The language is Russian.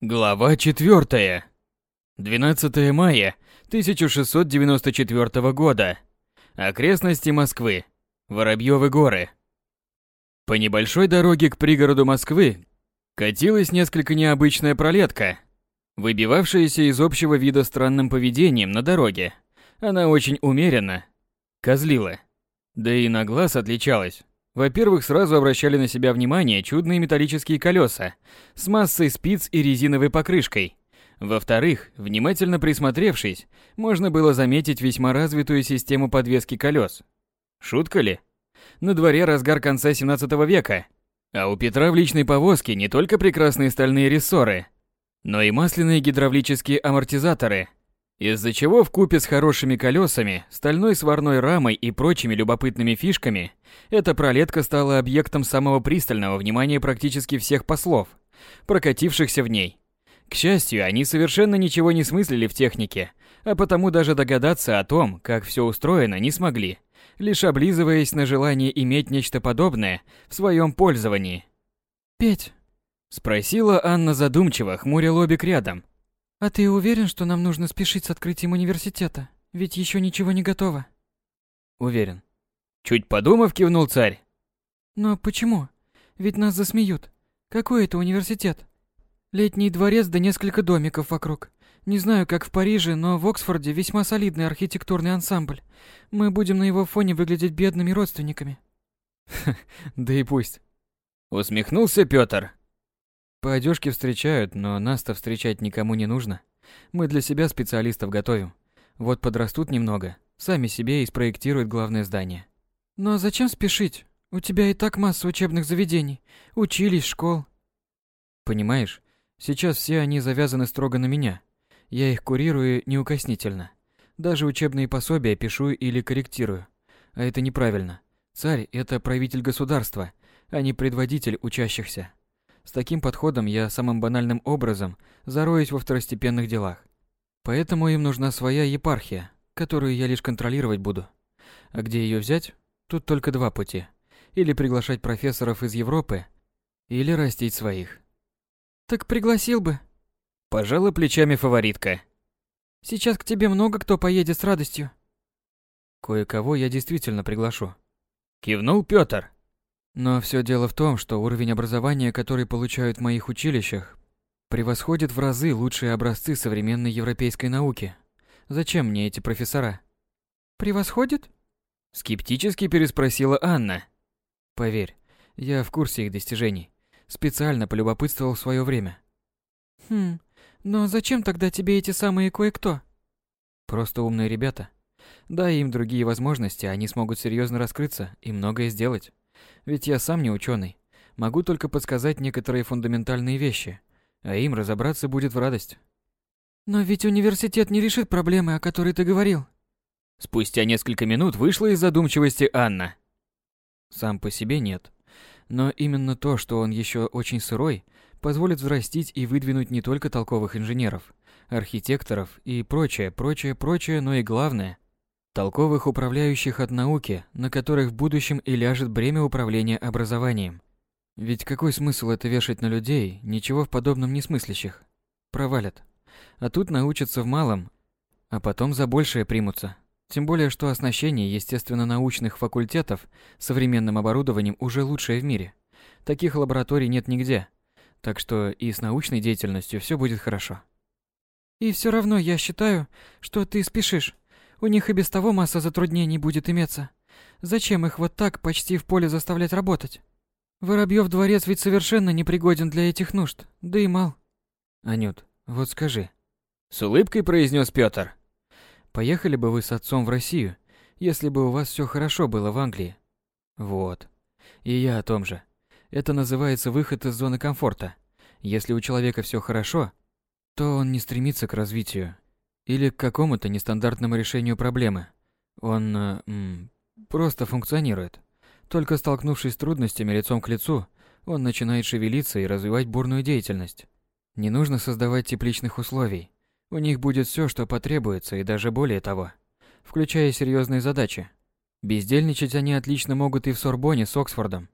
Глава 4. 12 мая 1694 года. Окрестности Москвы. Воробьёвы горы. По небольшой дороге к пригороду Москвы катилась несколько необычная пролетка, выбивавшаяся из общего вида странным поведением на дороге. Она очень умеренно козлила, да и на глаз отличалась. Во-первых, сразу обращали на себя внимание чудные металлические колеса с массой спиц и резиновой покрышкой. Во-вторых, внимательно присмотревшись, можно было заметить весьма развитую систему подвески колес. Шутка ли? На дворе разгар конца 17 века, а у Петра в личной повозке не только прекрасные стальные рессоры, но и масляные гидравлические амортизаторы – из-за чего в купе с хорошими колесами, стальной сварной рамой и прочими любопытными фишками, эта пролетка стала объектом самого пристального внимания практически всех послов, прокатившихся в ней. К счастью, они совершенно ничего не смыслили в технике, а потому даже догадаться о том, как все устроено, не смогли, лишь облизываясь на желание иметь нечто подобное в своем пользовании. «Петь?» – спросила Анна задумчиво, хмуря лобик рядом, «А ты уверен, что нам нужно спешить с открытием университета? Ведь еще ничего не готово». «Уверен». Чуть подумав, кивнул царь. «Но почему? Ведь нас засмеют. Какой это университет? Летний дворец да несколько домиков вокруг. Не знаю, как в Париже, но в Оксфорде весьма солидный архитектурный ансамбль. Мы будем на его фоне выглядеть бедными родственниками». «Да и пусть». Усмехнулся Пётр. По одежке встречают, но нас-то встречать никому не нужно. Мы для себя специалистов готовим. Вот подрастут немного, сами себе и спроектируют главное здание. Но зачем спешить? У тебя и так масса учебных заведений, училищ, школ. Понимаешь, сейчас все они завязаны строго на меня. Я их курирую неукоснительно. Даже учебные пособия пишу или корректирую. А это неправильно. Царь – это правитель государства, а не предводитель учащихся. С таким подходом я самым банальным образом зароюсь во второстепенных делах. Поэтому им нужна своя епархия, которую я лишь контролировать буду. А где ее взять? Тут только два пути. Или приглашать профессоров из Европы, или растить своих. Так пригласил бы. Пожала плечами фаворитка. Сейчас к тебе много кто поедет с радостью. Кое-кого я действительно приглашу. Кивнул Пётр. Но все дело в том, что уровень образования, который получают в моих училищах, превосходит в разы лучшие образцы современной европейской науки. Зачем мне эти профессора? Превосходит? Скептически переспросила Анна. Поверь, я в курсе их достижений. Специально полюбопытствовал в свое время. Хм, но зачем тогда тебе эти самые кое-кто? Просто умные ребята. Дай им другие возможности, они смогут серьезно раскрыться и многое сделать. Ведь я сам не ученый. Могу только подсказать некоторые фундаментальные вещи, а им разобраться будет в радость. Но ведь университет не решит проблемы, о которой ты говорил. Спустя несколько минут вышла из задумчивости Анна. Сам по себе нет. Но именно то, что он еще очень сырой, позволит взрастить и выдвинуть не только толковых инженеров, архитекторов и прочее, прочее, прочее, но и главное – толковых управляющих от науки, на которых в будущем и ляжет бремя управления образованием. Ведь какой смысл это вешать на людей, ничего в подобном не смыслящих? Провалят. А тут научатся в малом, а потом за большее примутся. Тем более, что оснащение естественно-научных факультетов современным оборудованием уже лучшее в мире. Таких лабораторий нет нигде. Так что и с научной деятельностью все будет хорошо. И все равно я считаю, что ты спешишь. У них и без того масса затруднений будет иметься. Зачем их вот так почти в поле заставлять работать? Воробьев дворец ведь совершенно непригоден для этих нужд, да и мал. Анют, вот скажи. С улыбкой произнес Пётр. Поехали бы вы с отцом в Россию, если бы у вас все хорошо было в Англии. Вот. И я о том же. Это называется выход из зоны комфорта. Если у человека все хорошо, то он не стремится к развитию или к какому-то нестандартному решению проблемы. Он э, м, просто функционирует. Только столкнувшись с трудностями лицом к лицу, он начинает шевелиться и развивать бурную деятельность. Не нужно создавать тепличных условий. У них будет все, что потребуется, и даже более того, включая серьезные задачи. Бездельничать они отлично могут и в Сорбоне с Оксфордом.